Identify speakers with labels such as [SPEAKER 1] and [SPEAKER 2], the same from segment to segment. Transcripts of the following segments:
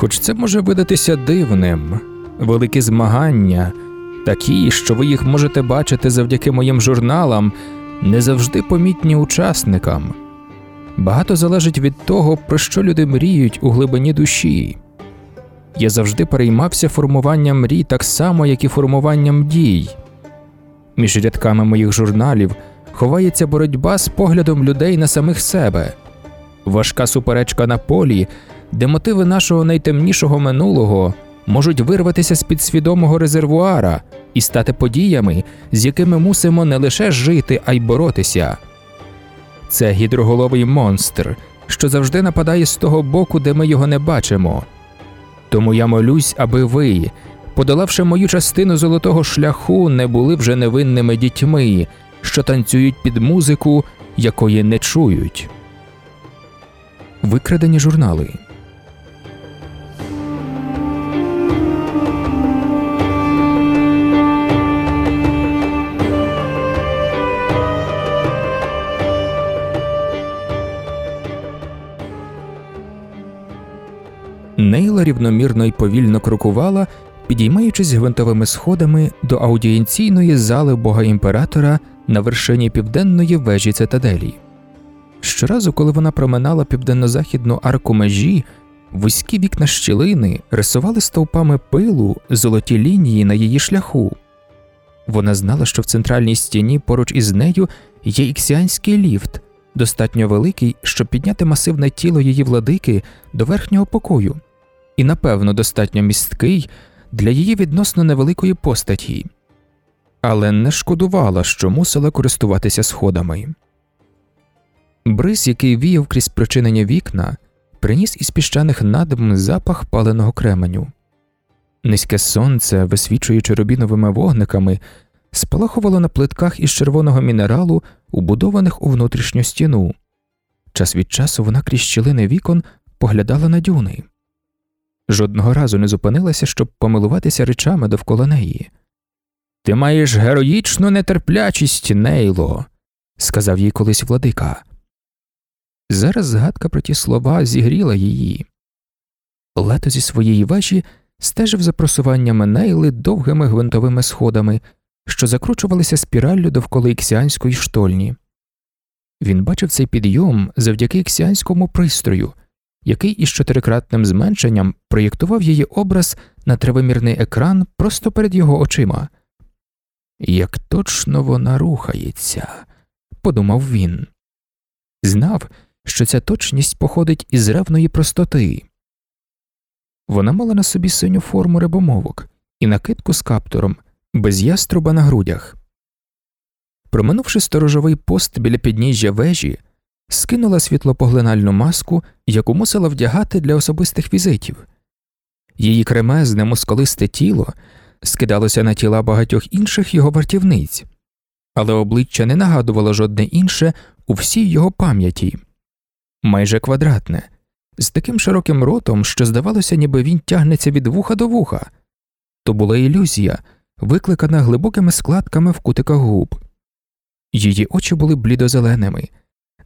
[SPEAKER 1] Хоч це може видатися дивним, великі змагання, такі, що ви їх можете бачити завдяки моїм журналам, не завжди помітні учасникам. Багато залежить від того, про що люди мріють у глибині душі. Я завжди переймався формуванням мрій так само, як і формуванням дій. Між рядками моїх журналів ховається боротьба з поглядом людей на самих себе, важка суперечка на полі, де мотиви нашого найтемнішого минулого можуть вирватися з підсвідомого резервуара і стати подіями, з якими мусимо не лише жити, а й боротися. Це гідроголовий монстр, що завжди нападає з того боку, де ми його не бачимо. Тому я молюсь, аби ви, подолавши мою частину золотого шляху, не були вже невинними дітьми, що танцюють під музику, якої не чують. Викрадені журнали. Нейла рівномірно й повільно крокувала, підіймаючись гвинтовими сходами до аудієнційної зали бога імператора на вершині південної вежі цитаделі. Щоразу, коли вона проминала південно-західну арку межі, вузькі вікна щілини рисували стовпами пилу золоті лінії на її шляху. Вона знала, що в центральній стіні поруч із нею є іксіанський ліфт, достатньо великий, щоб підняти масивне тіло її владики до верхнього покою, і, напевно, достатньо місткий для її відносно невеликої постаті, але не шкодувала, що мусила користуватися сходами. Бриз, який віяв крізь причинені вікна, приніс із піщаних надм запах паленого кременю. Низьке сонце, висвічуючи рубіновими вогниками, спалахувало на плитках із червоного мінералу, убудованих у внутрішню стіну. Час від часу вона крізь щілини вікон поглядала на дюни. Жодного разу не зупинилася, щоб помилуватися речами довкола неї. Ти маєш героїчну нетерплячість, Нейло, сказав їй колись владика. Зараз згадка про ті слова зігріла її. Лето зі своєї вежі стежив за просуваннями Нейли довгими гвинтовими сходами, що закручувалися спіраллю довкола іксіанської штольні. Він бачив цей підйом завдяки іксіанському пристрою, який із чотирикратним зменшенням проєктував її образ на тривимірний екран просто перед його очима. Як точно вона рухається, подумав він. Знав, що ця точність походить із ревної простоти. Вона мала на собі синю форму рибомовок і накидку з каптуром, без яструба на грудях. Проминувши сторожовий пост біля підніжжя вежі, скинула світлопоглинальну маску, яку мусила вдягати для особистих візитів. Її кремезне мускулисте тіло скидалося на тіла багатьох інших його вартівниць, але обличчя не нагадувало жодне інше у всій його пам'яті майже квадратне, з таким широким ротом, що здавалося, ніби він тягнеться від вуха до вуха. То була ілюзія, викликана глибокими складками в кутиках губ. Її очі були блідозеленими,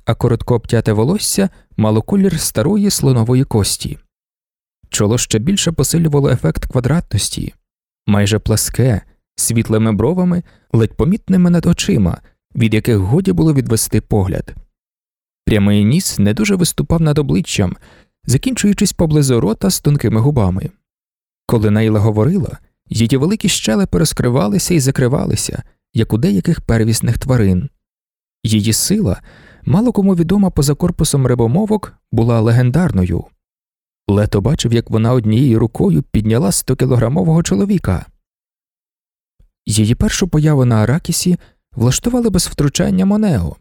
[SPEAKER 1] а коротко обтяте волосся мало колір старої слонової кості. Чоло ще більше посилювало ефект квадратності, майже пласке, світлими бровами, ледь помітними над очима, від яких годі було відвести погляд. Прямий ніс не дуже виступав над обличчям, закінчуючись поблизу рота з тонкими губами. Коли Найла говорила, її великі щелепи розкривалися і закривалися, як у деяких первісних тварин. Її сила, мало кому відома поза корпусом рибомовок, була легендарною. Лето бачив, як вона однією рукою підняла 100-кілограмового чоловіка. Її першу появу на Аракісі влаштували без втручання Монео,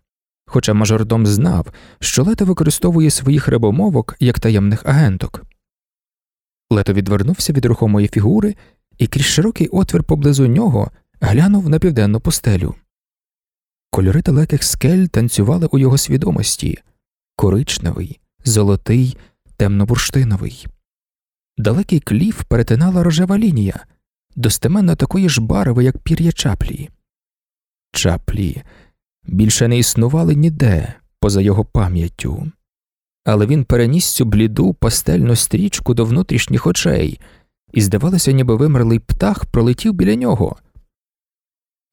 [SPEAKER 1] хоча мажордом знав, що Лето використовує своїх рибомовок як таємних агенток. Лето відвернувся від рухомої фігури і крізь широкий отвір поблизу нього глянув на південну постелю. Кольори далеких скель танцювали у його свідомості коричневий, золотий, темнобурштиновий. Далекий кліф перетинала рожева лінія, достеменно такої ж барви, як пір'я чаплі. Чаплі більше не існували ніде поза його пам'яттю. але він переніс цю бліду пастельну стрічку до внутрішніх очей, і, здавалося, ніби вимерлий птах пролетів біля нього.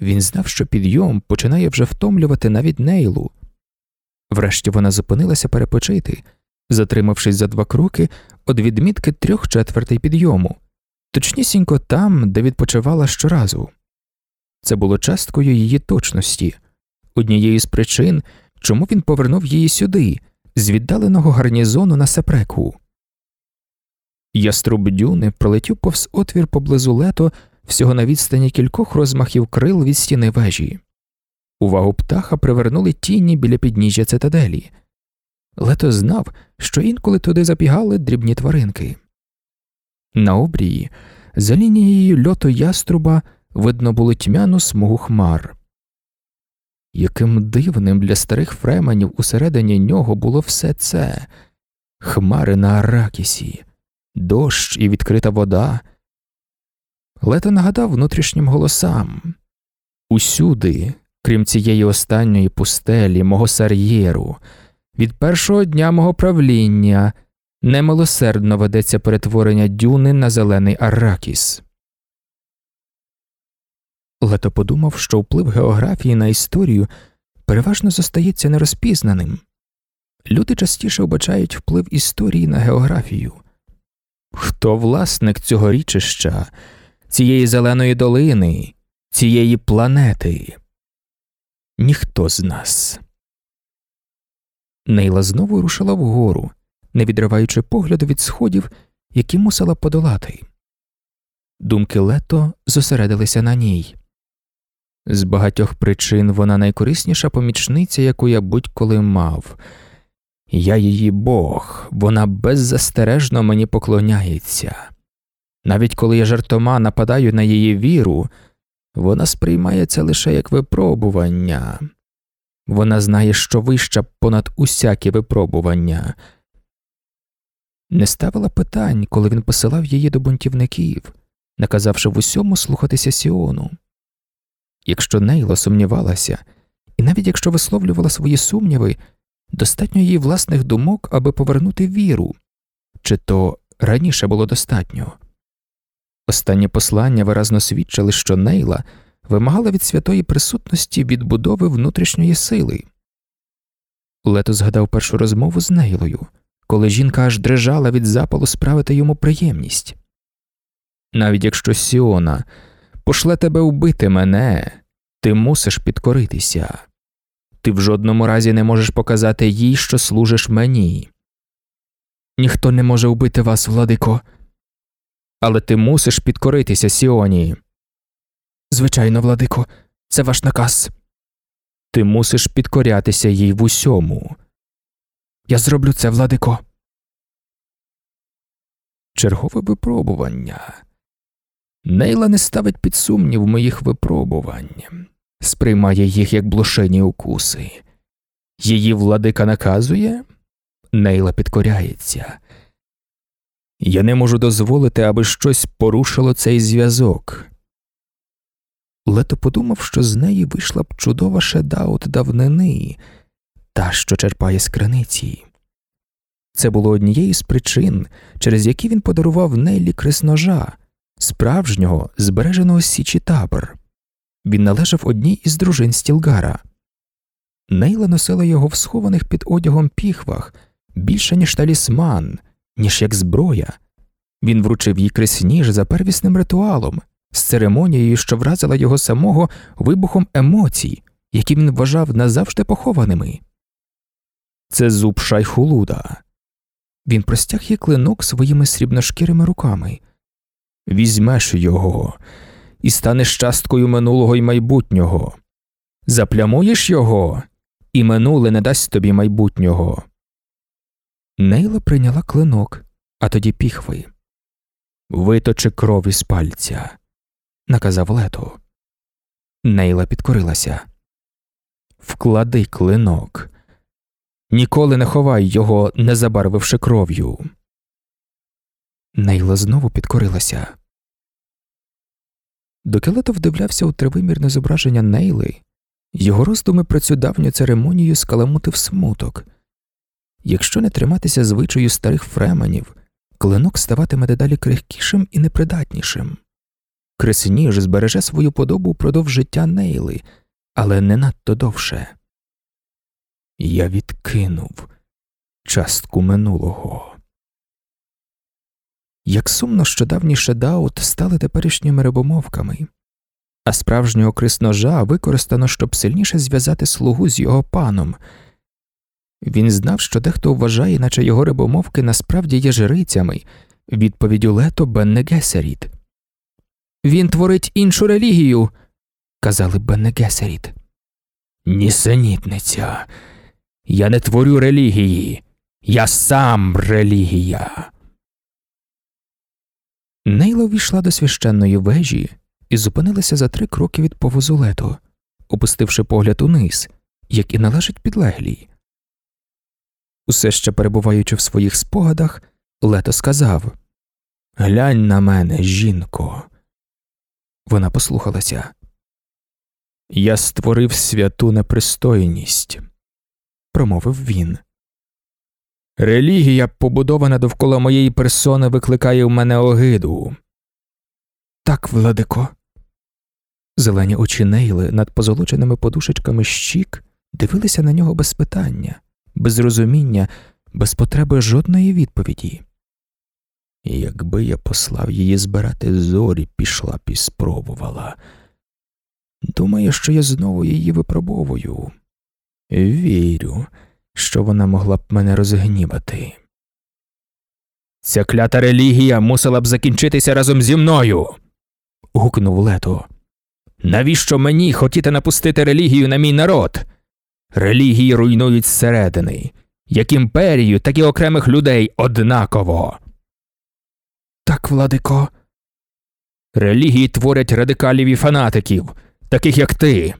[SPEAKER 1] Він знав, що підйом починає вже втомлювати навіть нейлу. Врешті вона зупинилася перепочити, затримавшись за два кроки від відмітки трьох четвертей підйому, точнісінько там, де відпочивала щоразу. Це було часткою її точності, однією з причин, чому він повернув її сюди, з віддаленого гарнізону на сепреку. Яструб дюни пролетів повз отвір поблизу лето всього на відстані кількох розмахів крил від стіни вежі. Увагу птаха привернули тіні біля підніжжя цитаделі. Лето знав, що інколи туди забігали дрібні тваринки. На обрії, за лінією льоту яструба, видно було тьмяну смугу хмар. Яким дивним для старих фременів усередині нього було все це хмари на Аракісі, дощ і відкрита вода. Лето нагадав внутрішнім голосам усюди, крім цієї останньої пустелі, мого сар'єру, від першого дня мого правління немилосердно ведеться перетворення дюни на зелений Аракіс. Лето подумав, що вплив географії на історію переважно зостається нерозпізнаним. Люди частіше вбачають вплив історії на географію. Хто власник цього річища, цієї зеленої долини, цієї планети? Ніхто з нас. Нейла знову рушила вгору, не відриваючи погляду від сходів, які мусила подолати. Думки лето зосередилися на ній. З багатьох причин вона найкорисніша помічниця, яку я будь-коли мав. Я її Бог, вона беззастережно мені поклоняється. Навіть коли я жартома нападаю на її віру, вона сприймає це лише як випробування. Вона знає, що вища понад усякі випробування. Не ставила питань, коли він посилав її до бунтівників, наказавши в усьому слухатися Сіону. Якщо Нейла сумнівалася, і навіть якщо висловлювала свої сумніви, достатньо її власних думок, аби повернути віру, чи то раніше було достатньо. Останні послання виразно свідчили, що Нейла вимагала від святої присутності відбудови внутрішньої сили. Лето згадав першу розмову з Нейлою, коли жінка аж дрижала від запалу справити йому приємність. Навіть якщо Сіона пошле тебе вбити мене, ти мусиш підкоритися. Ти в жодному разі не можеш показати їй, що служиш мені. Ніхто не може вбити вас, владико. Але ти мусиш підкоритися Сіоні. Звичайно, владико, це ваш наказ. Ти мусиш підкорятися їй в усьому. Я зроблю це, владико. Чергове випробування. Нейла не ставить під сумнів моїх випробувань, сприймає їх як блошені укуси. Її владика наказує, Нейла підкоряється. Я не можу дозволити, аби щось порушило цей зв'язок. Лето подумав, що з неї вийшла б чудова шедаут давнини, та, що черпає з криниці. Це було однією з причин, через які він подарував Неллі кресножа, справжнього збереженого січі табор. Він належав одній із дружин Стілгара. Нейла носила його в схованих під одягом піхвах більше, ніж талісман, ніж як зброя. Він вручив їй кресніж за первісним ритуалом, з церемонією, що вразила його самого вибухом емоцій, які він вважав назавжди похованими. Це зуб шайхулуда. Він простяг їй клинок своїми срібношкірими руками. Візьмеш його і станеш часткою минулого й майбутнього. Заплямуєш його, і минуле не дасть тобі майбутнього. Нейла прийняла клинок, а тоді піхви. Виточи кров із пальця, наказав лето. Нейла підкорилася. Вклади клинок. Ніколи не ховай його, не забарвивши кров'ю. Нейла знову підкорилася. Доки лето вдивлявся у тривимірне зображення Нейли, його роздуми про цю давню церемонію скаламутив смуток. Якщо не триматися звичаю старих фременів, клинок ставатиме дедалі крихкішим і непридатнішим. Кресніж збереже свою подобу впродовж життя Нейли, але не надто довше. Я відкинув частку минулого. Як сумно, що давні шедаут стали теперішніми рибомовками, а справжнього крисножа використано, щоб сильніше зв'язати слугу з його паном. Він знав, що дехто вважає, наче його рибомовки насправді є жрицями, відповіддю Лето Бене Ґессерит. Він творить іншу релігію, казали Бене Ґессерит. Нісенітниця. Я не творю релігії, я сам релігія. Нейла ввійшла до священної вежі і зупинилася за три кроки від повозу лето, опустивши погляд униз, як і належить підлеглій. Усе ще перебуваючи в своїх спогадах, лето сказав Глянь на мене, жінко. Вона послухалася. Я створив святу непристойність, промовив він. Релігія, побудована довкола моєї персони, викликає в мене огиду. Так, владико. Зелені очі Нейли над позолоченими подушечками щік дивилися на нього без питання, без розуміння, без потреби жодної відповіді. Якби я послав її збирати зорі, пішла б і спробувала. Думаю, що я знову її випробовую. Вірю, що вона могла б мене розгнівати. Ця клята релігія мусила б закінчитися разом зі мною. гукнув лето. Навіщо мені хотіти напустити релігію на мій народ? Релігії руйнують зсередини, як імперію, так і окремих людей однаково. Так, владико. Релігії творять радикалів і фанатиків, таких як ти.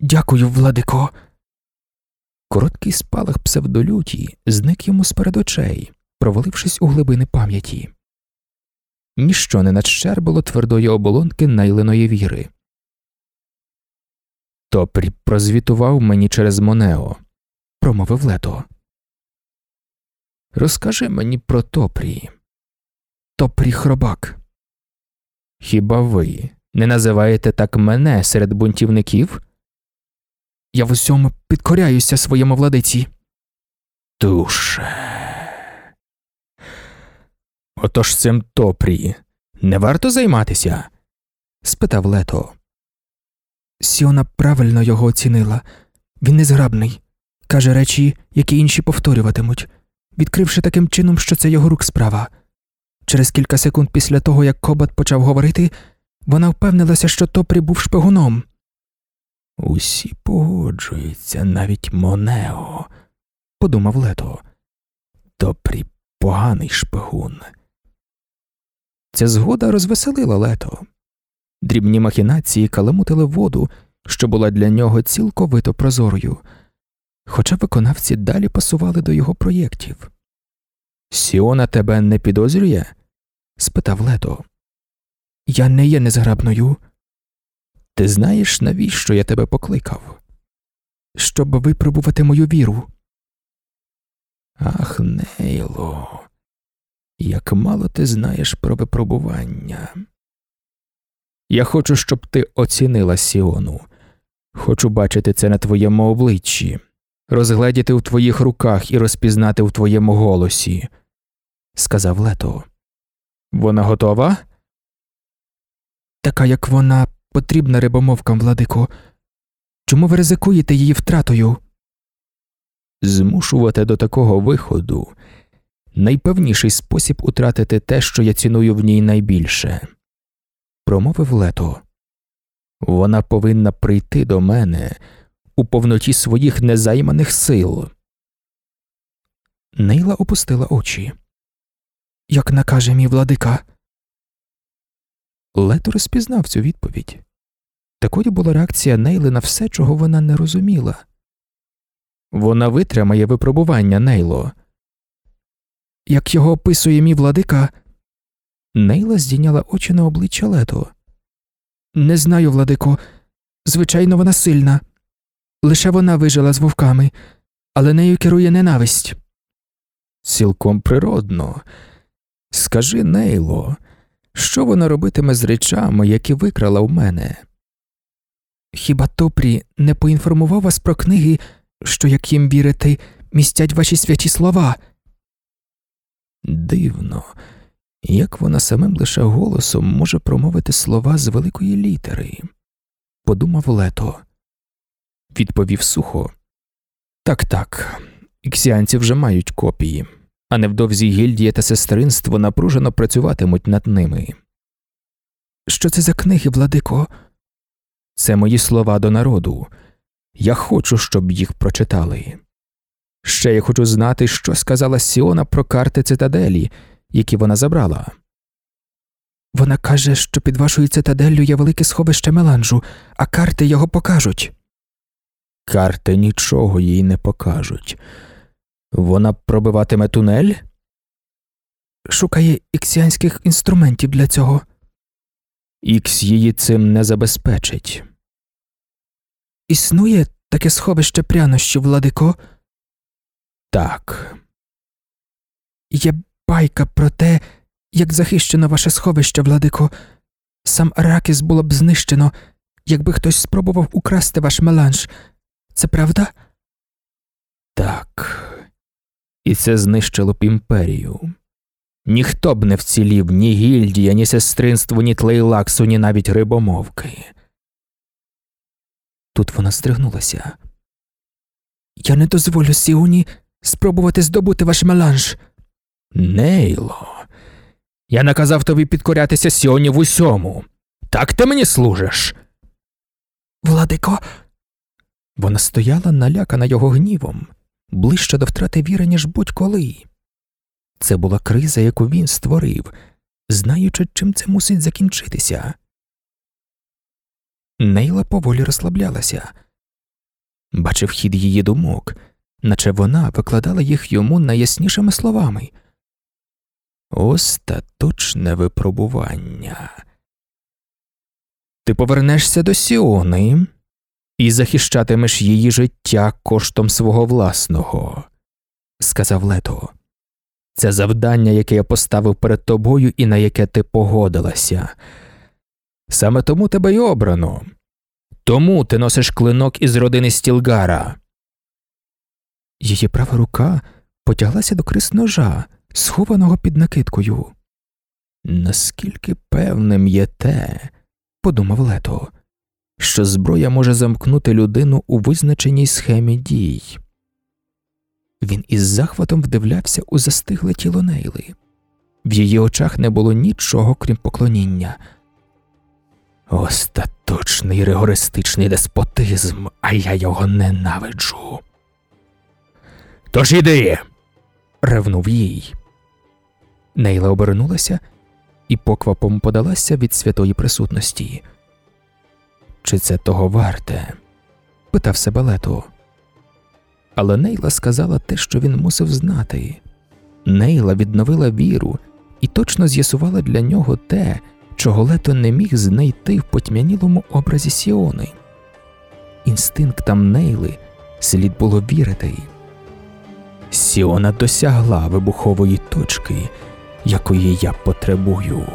[SPEAKER 1] Дякую, владико. Короткий спалах псевдолюті зник йому з перед очей, провалившись у глибини пам'яті. Ніщо не надщербило твердої оболонки найлиної віри. Топрі прозвітував мені через Монео, промовив лето. Розкажи мені про Топрі. Топрі хробак. Хіба ви не називаєте так мене серед бунтівників? Я в усьому підкоряюся своєму владиці. Душе. Отож цим Топрі не варто займатися? спитав лето. Сіона правильно його оцінила. Він незграбний, каже речі, які інші повторюватимуть, відкривши таким чином, що це його рук справа. Через кілька секунд після того, як Кобат почав говорити, вона впевнилася, що Топрі був шпигуном. Усі погоджуються, навіть Монео, подумав лето. Топрі поганий шпигун. Ця згода розвеселила лето. Дрібні махінації каламутили воду, що була для нього цілковито прозорою, хоча виконавці далі пасували до його проєктів. Сіона тебе не підозрює? спитав лето. Я не є незграбною. Ти знаєш, навіщо я тебе покликав? Щоб випробувати мою віру. Ах, Нейло, як мало ти знаєш про випробування. Я хочу, щоб ти оцінила Сіону. Хочу бачити це на твоєму обличчі, розгледіти у твоїх руках і розпізнати у твоєму голосі, сказав Лето. Вона готова? Така, як вона, потрібна рибомовкам, владико. Чому ви ризикуєте її втратою? Змушувати до такого виходу найпевніший спосіб утратити те, що я ціную в ній найбільше, промовив лето. Вона повинна прийти до мене у повноті своїх незайманих сил. Нейла опустила очі. Як накаже мій владика. Лето розпізнав цю відповідь. Такою була реакція Нейли на все, чого вона не розуміла. Вона витримає випробування Нейло. Як його описує мій владика. Нейла здійняла очі на обличчя Лето. Не знаю, владико. Звичайно, вона сильна. Лише вона вижила з вовками. але нею керує ненависть. Цілком природно. Скажи, Нейло, що вона робитиме з речами, які викрала в мене? Хіба Топрі не поінформував вас про книги, що, як їм вірити, містять ваші святі слова? Дивно, як вона самим лише голосом може промовити слова з великої літери, подумав Лето. Відповів сухо. Так, так, іксіанці вже мають копії, а невдовзі гільдія та сестринство напружено працюватимуть над ними. Що це за книги, владико? Це мої слова до народу. Я хочу, щоб їх прочитали. Ще я хочу знати, що сказала Сіона про карти цитаделі, які вона забрала. Вона каже, що під вашою цитаделлю є велике сховище меланжу, а карти його покажуть. Карти нічого їй не покажуть. Вона пробиватиме тунель? Шукає іксіанських інструментів для цього. Ікс її цим не забезпечить. Існує таке сховище прянощів, владико? Так. Є байка про те, як захищено ваше сховище, владико. Сам Аракіс було б знищено, якби хтось спробував украсти ваш меланж. Це правда? Так. І це знищило б імперію. Ніхто б не вцілів ні гільдія, ні сестринство, ні тлейлаксу, ні навіть рибомовки. Тут вона стригнулася. Я не дозволю Сіуні спробувати здобути ваш меланж. Нейло, я наказав тобі підкорятися Сіоні в усьому. Так ти мені служиш. Владико. Вона стояла налякана його гнівом, ближче до втрати віри, ніж будь-коли. Це була криза, яку він створив, знаючи, чим це мусить закінчитися. Нейла поволі розслаблялася, бачив хід її думок, наче вона викладала їх йому найяснішими словами. Остаточне випробування. Ти повернешся до Сіони і захищатимеш її життя коштом свого власного, сказав Лето. Це завдання, яке я поставив перед тобою і на яке ти погодилася. Саме тому тебе й обрано. Тому ти носиш клинок із родини Стілгара. Її права рука потяглася до крис ножа, схованого під накидкою. Наскільки певним є те, подумав Лето, що зброя може замкнути людину у визначеній схемі дій. Він із захватом вдивлявся у застигле тіло Нейли. В її очах не було нічого, крім поклоніння. Остаточний ригористичний деспотизм, а я його ненавиджу. Тож іди. ревнув їй. Нейла обернулася і поквапом подалася від святої присутності. Чи це того варте? питав себе Лето. Але Нейла сказала те, що він мусив знати. Нейла відновила віру і точно з'ясувала для нього те, чого лето не міг знайти в потьмянілому образі Сіони. Інстинктам Нейли слід було вірити. Сіона досягла вибухової точки, якої я потребую.